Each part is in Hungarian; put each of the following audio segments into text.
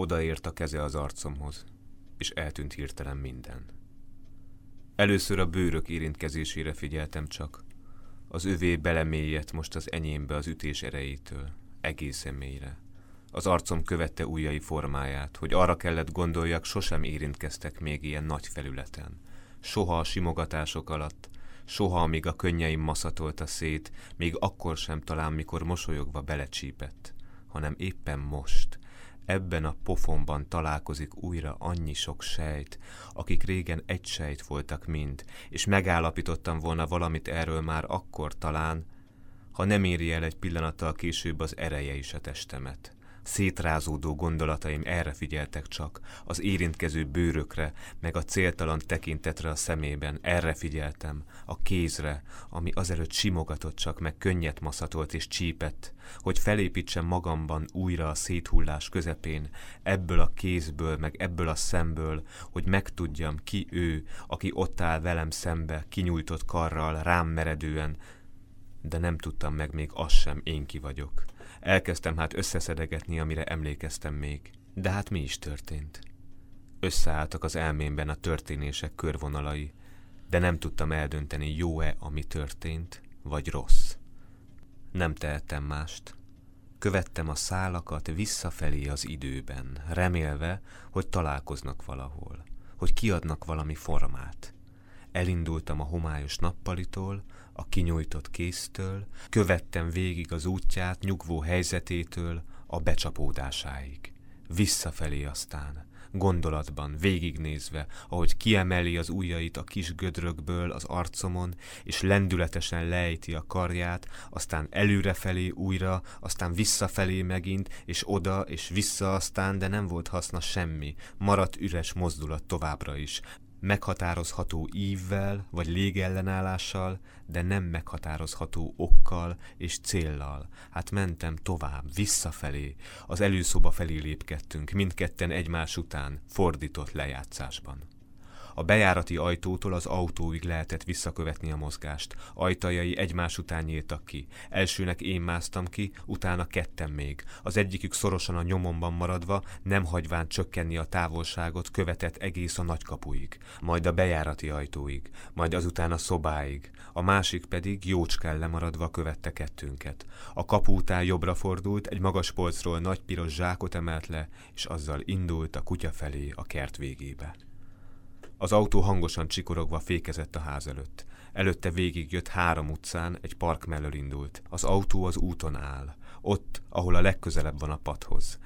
Odaért a keze az arcomhoz, és eltűnt hirtelen minden. Először a bőrök érintkezésére figyeltem csak. Az övé belemélyedt most az enyémbe az ütés erejétől, egészen mélyre. Az arcom követte ujjai formáját, hogy arra kellett gondoljak, sosem érintkeztek még ilyen nagy felületen. Soha a simogatások alatt, soha, amíg a könnyeim maszatolta szét, még akkor sem talán, mikor mosolyogva belecsípett, hanem éppen most, ebben a pofonban találkozik újra annyi sok sejt, akik régen egy sejt voltak mind, és megállapítottam volna valamit erről már akkor talán, ha nem éri el egy pillanattal később az ereje is a testemet. Szétrázódó gondolataim erre figyeltek csak, az érintkező bőrökre, meg a céltalan tekintetre a szemében, erre figyeltem, a kézre, ami azelőtt simogatott csak, meg könnyet maszatolt és csípett, hogy felépítsem magamban újra a széthullás közepén, ebből a kézből, meg ebből a szemből, hogy megtudjam, ki ő, aki ott áll velem szembe, kinyújtott karral, rám meredően, de nem tudtam meg még azt sem, én ki vagyok. Elkezdtem hát összeszedegetni, amire emlékeztem még. De hát mi is történt? Összeálltak az elmémben a történések körvonalai, de nem tudtam eldönteni, jó-e, ami történt, vagy rossz. Nem tehettem mást. Követtem a szálakat visszafelé az időben, remélve, hogy találkoznak valahol, hogy kiadnak valami formát. Elindultam a homályos nappalitól, a kinyújtott kéztől, követtem végig az útját nyugvó helyzetétől a becsapódásáig. Visszafelé aztán, gondolatban, végignézve, ahogy kiemeli az ujjait a kis gödrökből az arcomon, és lendületesen lejti a karját, aztán előrefelé újra, aztán visszafelé megint, és oda, és vissza aztán, de nem volt haszna semmi, maradt üres mozdulat továbbra is, meghatározható ívvel vagy légellenállással, de nem meghatározható okkal és céllal. Hát mentem tovább, visszafelé, az előszoba felé lépkedtünk, mindketten egymás után, fordított lejátszásban. A bejárati ajtótól az autóig lehetett visszakövetni a mozgást. Ajtajai egymás után nyíltak ki. Elsőnek én másztam ki, utána ketten még. Az egyikük szorosan a nyomomban maradva, nem hagyván csökkenni a távolságot, követett egész a nagykapuig, majd a bejárati ajtóig, majd azután a szobáig. A másik pedig jócskán lemaradva követte kettőnket. A kapu után jobbra fordult, egy magas polcról nagy piros zsákot emelt le, és azzal indult a kutya felé a kert végébe. Az autó hangosan csikorogva fékezett a ház előtt. Előtte végig jött három utcán, egy park mellől indult. Az autó az úton áll. Ott, ahol a legközelebb van a padhoz.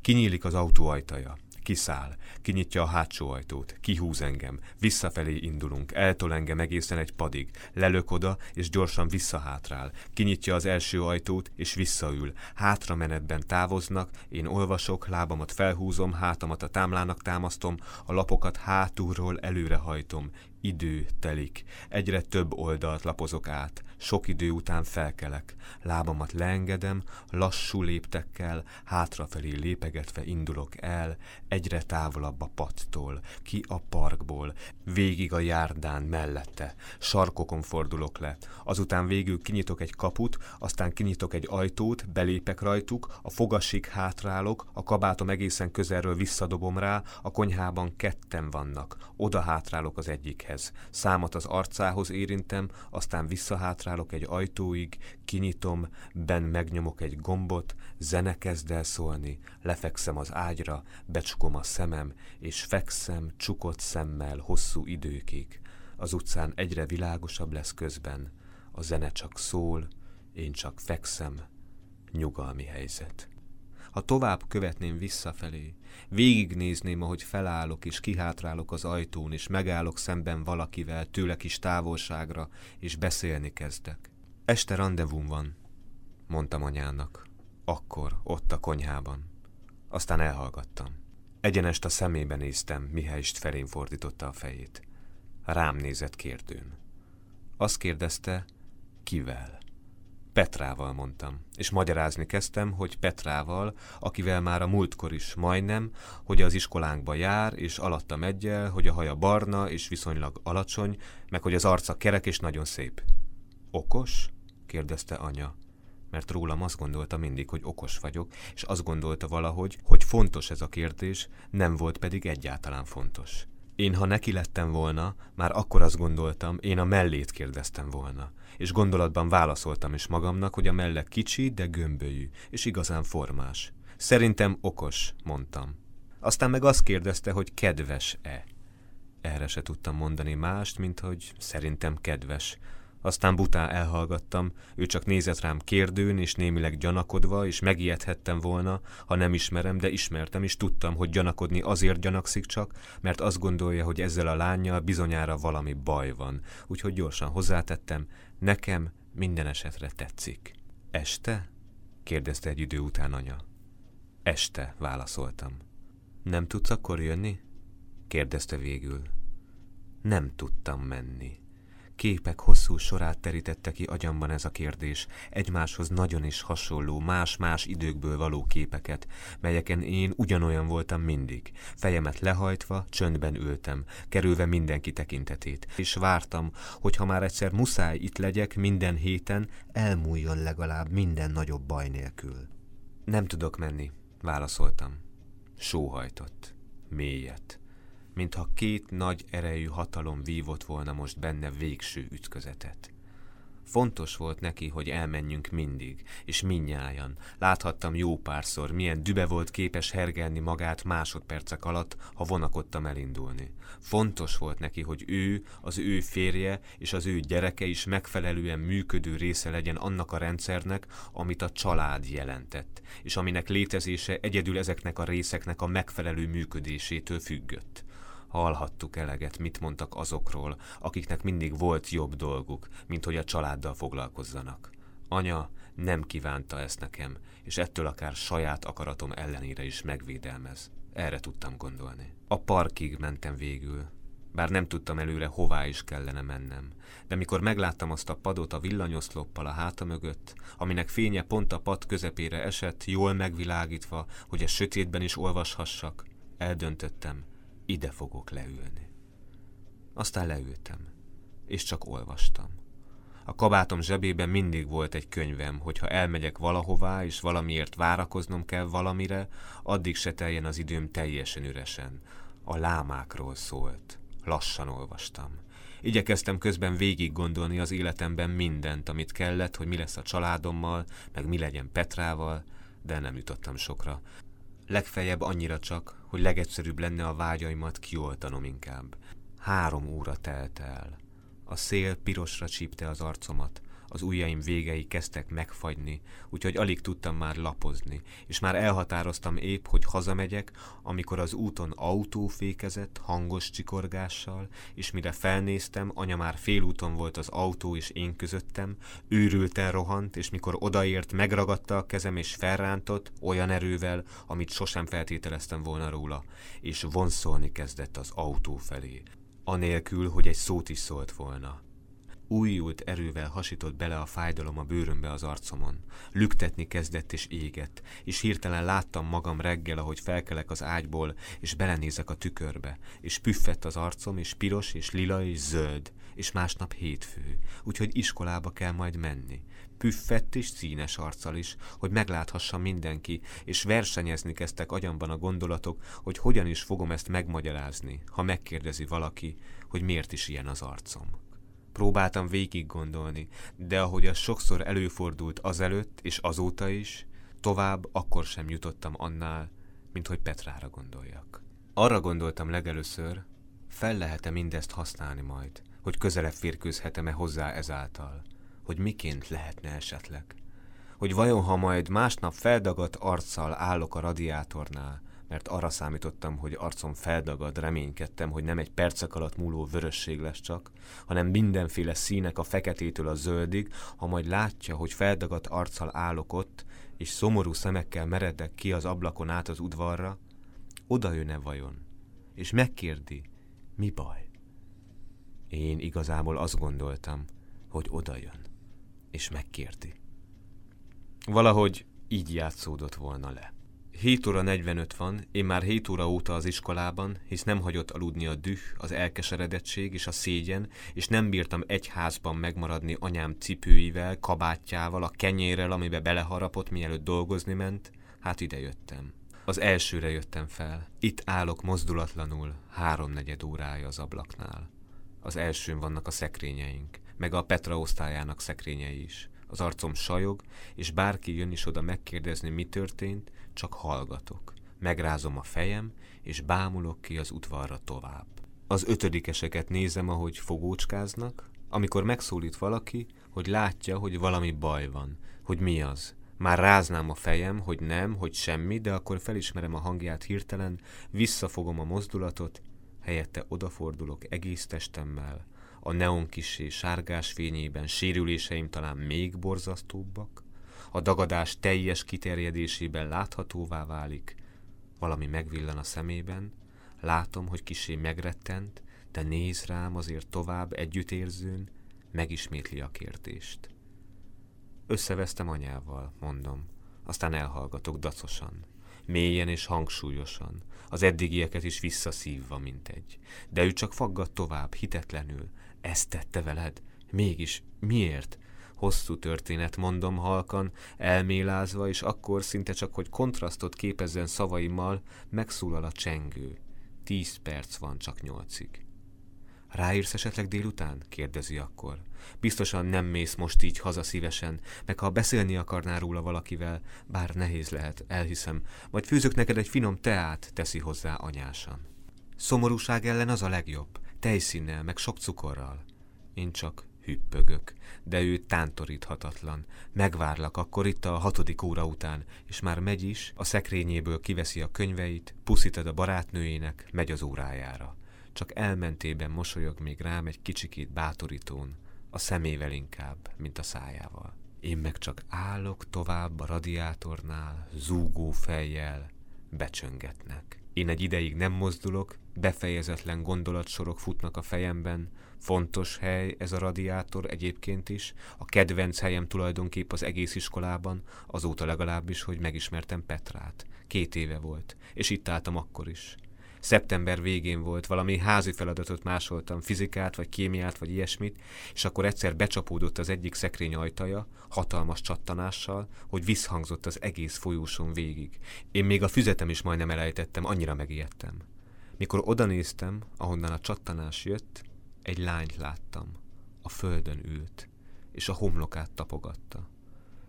Kinyílik az autó ajtaja. Kiszáll, kinyitja a hátsó ajtót, kihúz engem, visszafelé indulunk, eltol engem egészen egy padig, lelök oda, és gyorsan visszahátrál, kinyitja az első ajtót, és visszaül, hátra menetben távoznak, én olvasok, lábamat felhúzom, hátamat a támlának támasztom, a lapokat hátulról előrehajtom, Idő telik, egyre több oldalt lapozok át, sok idő után felkelek, lábamat leengedem, lassú léptekkel, hátrafelé lépegetve indulok el, egyre távolabb a pattól, ki a parkból, végig a járdán mellette, sarkokon fordulok le, azután végül kinyitok egy kaput, aztán kinyitok egy ajtót, belépek rajtuk, a fogasig hátrálok, a kabátom egészen közelről visszadobom rá, a konyhában ketten vannak, oda hátrálok az egyik fülekhez, számat az arcához érintem, aztán visszahátrálok egy ajtóig, kinyitom, ben megnyomok egy gombot, zene kezd el szólni, lefekszem az ágyra, becsukom a szemem, és fekszem csukott szemmel hosszú időkig. Az utcán egyre világosabb lesz közben, a zene csak szól, én csak fekszem, nyugalmi helyzet ha tovább követném visszafelé. Végignézném, ahogy felállok és kihátrálok az ajtón, és megállok szemben valakivel, tőle kis távolságra, és beszélni kezdek. Este rendezvum van, mondtam anyának. Akkor, ott a konyhában. Aztán elhallgattam. Egyenest a szemébe néztem, mihelyst felén fordította a fejét. Rám nézett kérdőn. Azt kérdezte, kivel? Petrával mondtam, és magyarázni kezdtem, hogy Petrával, akivel már a múltkor is majdnem, hogy az iskolánkba jár, és alatta egyel, hogy a haja barna és viszonylag alacsony, meg hogy az arca kerek és nagyon szép. Okos? kérdezte anya. mert rólam azt gondolta mindig, hogy okos vagyok, és azt gondolta valahogy, hogy fontos ez a kérdés, nem volt pedig egyáltalán fontos. Én, ha neki lettem volna, már akkor azt gondoltam, én a mellét kérdeztem volna. És gondolatban válaszoltam is magamnak, hogy a melle kicsi, de gömbölyű, és igazán formás. Szerintem okos, mondtam. Aztán meg azt kérdezte, hogy kedves-e. Erre se tudtam mondani mást, mint hogy szerintem kedves. Aztán butá elhallgattam, ő csak nézett rám kérdőn és némileg gyanakodva, és megijedhettem volna, ha nem ismerem, de ismertem, és tudtam, hogy gyanakodni azért gyanakszik csak, mert azt gondolja, hogy ezzel a lányjal bizonyára valami baj van. Úgyhogy gyorsan hozzátettem, nekem minden esetre tetszik. Este? kérdezte egy idő után anya. Este, válaszoltam. Nem tudsz akkor jönni? kérdezte végül. Nem tudtam menni. Képek hosszú sorát terítette ki agyamban ez a kérdés, egymáshoz nagyon is hasonló, más-más időkből való képeket, melyeken én ugyanolyan voltam mindig. Fejemet lehajtva, csöndben ültem, kerülve mindenki tekintetét, és vártam, hogy ha már egyszer muszáj itt legyek minden héten, elmúljon legalább minden nagyobb baj nélkül. Nem tudok menni, válaszoltam. Sóhajtott. Mélyet mintha két nagy erejű hatalom vívott volna most benne végső ütközetet. Fontos volt neki, hogy elmenjünk mindig, és minnyájan. Láthattam jó párszor, milyen dübe volt képes hergelni magát másodpercek alatt, ha vonakodtam elindulni. Fontos volt neki, hogy ő, az ő férje és az ő gyereke is megfelelően működő része legyen annak a rendszernek, amit a család jelentett, és aminek létezése egyedül ezeknek a részeknek a megfelelő működésétől függött. Hallhattuk eleget, mit mondtak azokról, akiknek mindig volt jobb dolguk, mint hogy a családdal foglalkozzanak. Anya nem kívánta ezt nekem, és ettől akár saját akaratom ellenére is megvédelmez. Erre tudtam gondolni. A parkig mentem végül, bár nem tudtam előre, hová is kellene mennem. De mikor megláttam azt a padot a villanyoszloppal a háta mögött, aminek fénye pont a pad közepére esett, jól megvilágítva, hogy a sötétben is olvashassak, eldöntöttem, ide fogok leülni. Aztán leültem, és csak olvastam. A kabátom zsebében mindig volt egy könyvem, hogyha elmegyek valahová, és valamiért várakoznom kell valamire, addig se teljen az időm teljesen üresen. A lámákról szólt. Lassan olvastam. Igyekeztem közben végig gondolni az életemben mindent, amit kellett, hogy mi lesz a családommal, meg mi legyen Petrával, de nem jutottam sokra. Legfeljebb annyira csak, hogy legegyszerűbb lenne a vágyaimat kioltanom inkább. Három óra telt el. A szél pirosra csípte az arcomat, az ujjaim végei kezdtek megfagyni, úgyhogy alig tudtam már lapozni, és már elhatároztam épp, hogy hazamegyek, amikor az úton autó fékezett, hangos csikorgással, és mire felnéztem, anya már félúton volt az autó és én közöttem, őrülten rohant, és mikor odaért, megragadta a kezem és felrántott, olyan erővel, amit sosem feltételeztem volna róla, és vonszolni kezdett az autó felé, anélkül, hogy egy szót is szólt volna. Újult erővel hasított bele a fájdalom a bőrömbe az arcomon. Lüktetni kezdett és égett, és hirtelen láttam magam reggel, ahogy felkelek az ágyból, és belenézek a tükörbe, és püffett az arcom, és piros, és lila, és zöld, és másnap hétfő, úgyhogy iskolába kell majd menni. Püffett és színes arccal is, hogy megláthassam mindenki, és versenyezni kezdtek agyamban a gondolatok, hogy hogyan is fogom ezt megmagyarázni, ha megkérdezi valaki, hogy miért is ilyen az arcom. Próbáltam végig gondolni, de ahogy az sokszor előfordult azelőtt és azóta is, tovább akkor sem jutottam annál, mint hogy Petrára gondoljak. Arra gondoltam legelőször, fel lehet-e mindezt használni majd, hogy közelebb férkőzhetem-e hozzá ezáltal, hogy miként lehetne esetleg. Hogy vajon, ha majd másnap feldagadt arccal állok a radiátornál, mert arra számítottam, hogy arcom feldagad, reménykedtem, hogy nem egy percek alatt múló vörösség lesz csak, hanem mindenféle színek a feketétől a zöldig, ha majd látja, hogy feldagadt arccal állok ott, és szomorú szemekkel meredek ki az ablakon át az udvarra, oda jön-e vajon, és megkérdi, mi baj? Én igazából azt gondoltam, hogy oda jön, és megkérdi. Valahogy így játszódott volna le 7 óra 45 van, én már 7 óra óta az iskolában, hisz nem hagyott aludni a düh, az elkeseredettség és a szégyen, és nem bírtam egy házban megmaradni anyám cipőivel, kabátjával, a kenyérrel, amibe beleharapott, mielőtt dolgozni ment, hát ide jöttem. Az elsőre jöttem fel. Itt állok mozdulatlanul, háromnegyed órája az ablaknál. Az elsőn vannak a szekrényeink, meg a Petra osztályának szekrényei is. Az arcom sajog, és bárki jön is oda megkérdezni, mi történt, csak hallgatok. Megrázom a fejem, és bámulok ki az udvarra tovább. Az ötödikeseket nézem, ahogy fogócskáznak, amikor megszólít valaki, hogy látja, hogy valami baj van, hogy mi az. Már ráznám a fejem, hogy nem, hogy semmi, de akkor felismerem a hangját hirtelen, visszafogom a mozdulatot, helyette odafordulok egész testemmel, a neon kisé sárgás fényében sérüléseim talán még borzasztóbbak, a dagadás teljes kiterjedésében láthatóvá válik, valami megvillan a szemében, látom, hogy kisé megrettent, de néz rám azért tovább együttérzőn, megismétli a kérdést. Összevesztem anyával, mondom, aztán elhallgatok dacosan, mélyen és hangsúlyosan, az eddigieket is visszaszívva, mint egy. De ő csak faggat tovább, hitetlenül. Ezt tette veled? Mégis, miért? Hosszú történet, mondom halkan, elmélázva, és akkor szinte csak, hogy kontrasztot képezzen szavaimmal, megszólal a csengő. Tíz perc van csak nyolcig. Ráírsz esetleg délután? kérdezi akkor. Biztosan nem mész most így haza szívesen, meg ha beszélni akarnál róla valakivel, bár nehéz lehet, elhiszem, vagy főzök neked egy finom teát, teszi hozzá anyásan. Szomorúság ellen az a legjobb, tejszínnel, meg sok cukorral. Én csak hüppögök, de ő tántoríthatatlan. Megvárlak akkor itt a hatodik óra után, és már megy is, a szekrényéből kiveszi a könyveit, puszítad a barátnőjének, megy az órájára. Csak elmentében mosolyog még rám egy kicsikét bátorítón, a szemével inkább, mint a szájával. Én meg csak állok tovább a radiátornál, zúgó fejjel, becsöngetnek. Én egy ideig nem mozdulok, befejezetlen gondolatsorok futnak a fejemben, fontos hely ez a radiátor egyébként is, a kedvenc helyem tulajdonképp az egész iskolában, azóta legalábbis, hogy megismertem Petrát. Két éve volt, és itt álltam akkor is. Szeptember végén volt, valami házi feladatot másoltam, fizikát, vagy kémiát, vagy ilyesmit, és akkor egyszer becsapódott az egyik szekrény ajtaja, hatalmas csattanással, hogy visszhangzott az egész folyóson végig. Én még a füzetem is majdnem elejtettem, annyira megijedtem. Mikor odanéztem, ahonnan a csattanás jött, egy lányt láttam. A földön ült, és a homlokát tapogatta.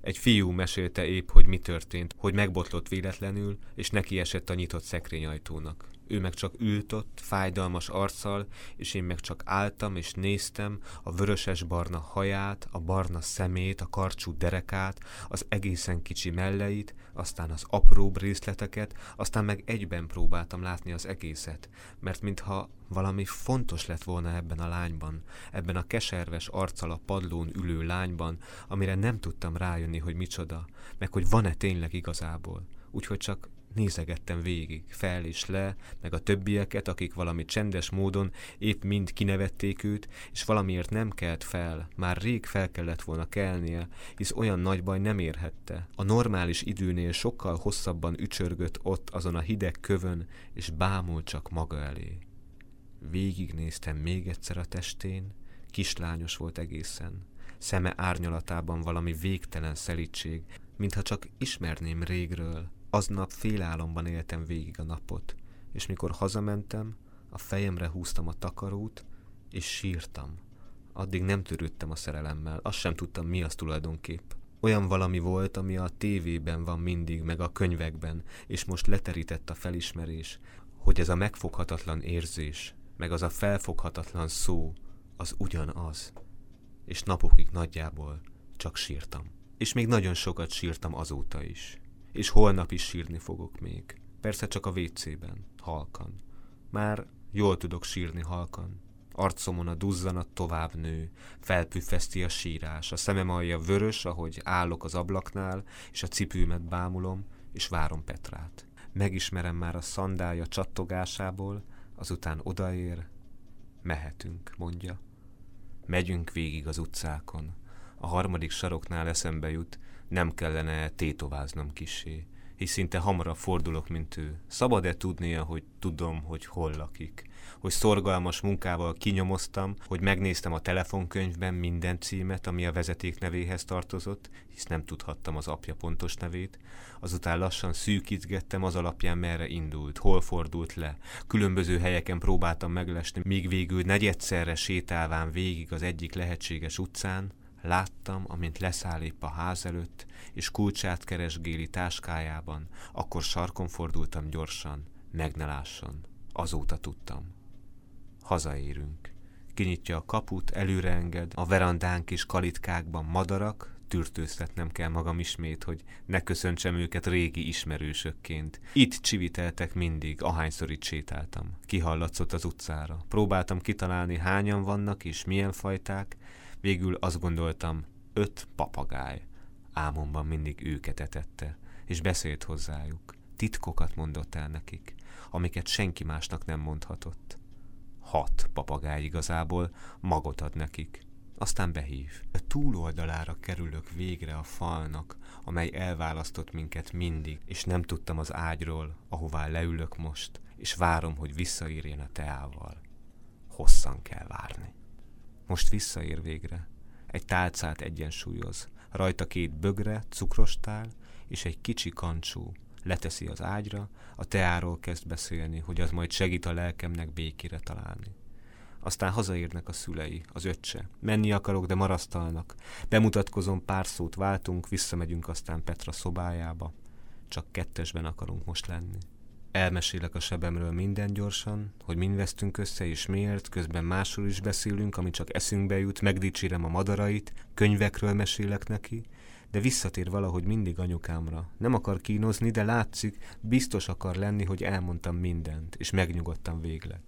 Egy fiú mesélte épp, hogy mi történt, hogy megbotlott véletlenül, és neki esett a nyitott szekrényajtónak. Ő meg csak ült ott, fájdalmas arccal, és én meg csak álltam és néztem a vöröses-barna haját, a barna szemét, a karcsú derekát, az egészen kicsi melleit, aztán az apróbb részleteket, aztán meg egyben próbáltam látni az egészet, mert mintha valami fontos lett volna ebben a lányban, ebben a keserves arccal a padlón ülő lányban, amire nem tudtam rájönni, hogy micsoda, meg hogy van-e tényleg igazából. Úgyhogy csak Nézegettem végig, fel és le, meg a többieket, akik valami csendes módon épp mind kinevették őt, és valamiért nem kelt fel, már rég fel kellett volna kelnie, hisz olyan nagy baj nem érhette. A normális időnél sokkal hosszabban ücsörgött ott azon a hideg kövön, és bámult csak maga elé. Végignéztem még egyszer a testén, kislányos volt egészen. Szeme árnyalatában valami végtelen szelítség, mintha csak ismerném régről, Aznap félálomban éltem végig a napot, és mikor hazamentem, a fejemre húztam a takarót, és sírtam. Addig nem törődtem a szerelemmel, azt sem tudtam, mi az tulajdonképp. Olyan valami volt, ami a tévében van mindig, meg a könyvekben, és most leterített a felismerés, hogy ez a megfoghatatlan érzés, meg az a felfoghatatlan szó, az ugyanaz. És napokig nagyjából csak sírtam. És még nagyon sokat sírtam azóta is és holnap is sírni fogok még. Persze csak a WC-ben, halkan. Már jól tudok sírni halkan. Arcomon a duzzanat tovább nő, felpüffeszti a sírás, a szemem alja vörös, ahogy állok az ablaknál, és a cipőmet bámulom, és várom Petrát. Megismerem már a szandája csattogásából, azután odaér, mehetünk, mondja. Megyünk végig az utcákon. A harmadik saroknál eszembe jut, nem kellene tétováznom kisé. és szinte hamarabb fordulok, mint ő. Szabad-e tudnia, hogy tudom, hogy hol lakik? Hogy szorgalmas munkával kinyomoztam, hogy megnéztem a telefonkönyvben minden címet, ami a vezeték nevéhez tartozott, hisz nem tudhattam az apja pontos nevét. Azután lassan szűkítgettem az alapján, merre indult, hol fordult le. Különböző helyeken próbáltam meglesni, míg végül negyedszerre sétálván végig az egyik lehetséges utcán, Láttam, amint leszáll épp a ház előtt, és kulcsát keresgéli táskájában, akkor sarkon fordultam gyorsan, meg ne lásson. Azóta tudtam. Hazaérünk. Kinyitja a kaput, előre enged, a verandánk és kalitkákban madarak, tűrtőztetnem kell magam ismét, hogy ne köszöntsem őket régi ismerősökként. Itt csiviteltek mindig, ahányszor itt sétáltam. Kihallatszott az utcára. Próbáltam kitalálni, hányan vannak és milyen fajták, Végül azt gondoltam, öt papagáj. Álmomban mindig őket etette, és beszélt hozzájuk. Titkokat mondott el nekik, amiket senki másnak nem mondhatott. Hat papagáj igazából magot ad nekik. Aztán behív. A túloldalára kerülök végre a falnak, amely elválasztott minket mindig, és nem tudtam az ágyról, ahová leülök most, és várom, hogy visszaírjen a teával. Hosszan kell várni. Most visszaér végre. Egy tálcát egyensúlyoz. Rajta két bögre, cukrostál és egy kicsi kancsó. Leteszi az ágyra, a teáról kezd beszélni, hogy az majd segít a lelkemnek békére találni. Aztán hazaérnek a szülei, az öccse. Menni akarok, de marasztalnak. Bemutatkozom, pár szót váltunk, visszamegyünk aztán Petra szobájába. Csak kettesben akarunk most lenni. Elmesélek a sebemről minden gyorsan, hogy mind vesztünk össze és miért, közben másról is beszélünk, ami csak eszünkbe jut, megdicsérem a madarait, könyvekről mesélek neki, de visszatér valahogy mindig anyukámra. Nem akar kínozni, de látszik, biztos akar lenni, hogy elmondtam mindent, és megnyugodtam végleg.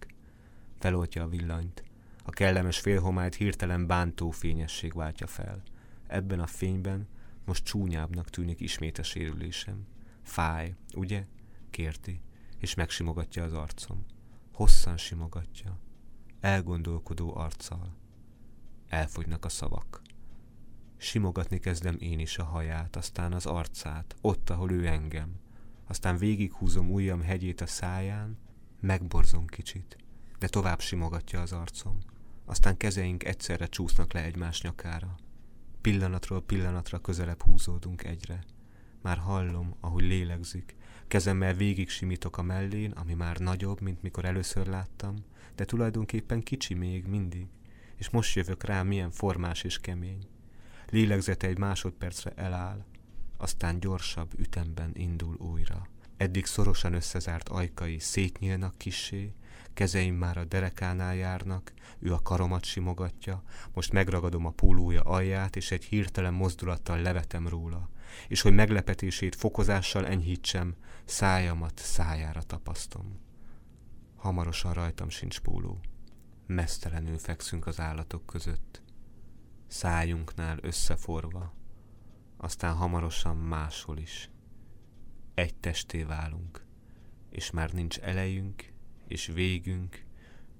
Feloltja a villanyt. A kellemes félhomályt hirtelen bántó fényesség váltja fel. Ebben a fényben most csúnyábbnak tűnik ismét a sérülésem. Fáj, ugye? Kérti és megsimogatja az arcom. Hosszan simogatja, elgondolkodó arccal. Elfogynak a szavak. Simogatni kezdem én is a haját, aztán az arcát, ott, ahol ő engem. Aztán végighúzom ujjam hegyét a száján, megborzom kicsit, de tovább simogatja az arcom. Aztán kezeink egyszerre csúsznak le egymás nyakára. Pillanatról pillanatra közelebb húzódunk egyre. Már hallom, ahogy lélegzik, Kezemmel végig simítok a mellén, ami már nagyobb, mint mikor először láttam, de tulajdonképpen kicsi még mindig, és most jövök rá, milyen formás és kemény. Lélegzete egy másodpercre eláll, aztán gyorsabb ütemben indul újra. Eddig szorosan összezárt ajkai szétnyílnak kissé, kezeim már a derekánál járnak, ő a karomat simogatja, most megragadom a pólója alját, és egy hirtelen mozdulattal levetem róla és hogy meglepetését fokozással enyhítsem, szájamat szájára tapasztom. Hamarosan rajtam sincs póló. Mesztelenül fekszünk az állatok között. Szájunknál összeforva, aztán hamarosan máshol is. Egy testé válunk, és már nincs elejünk és végünk,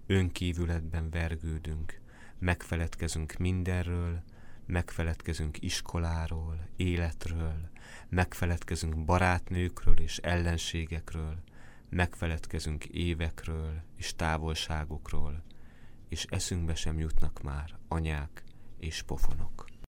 önkívületben vergődünk, megfeledkezünk mindenről, megfeledkezünk iskoláról, életről, megfeledkezünk barátnőkről és ellenségekről, megfeledkezünk évekről és távolságokról, és eszünkbe sem jutnak már anyák és pofonok.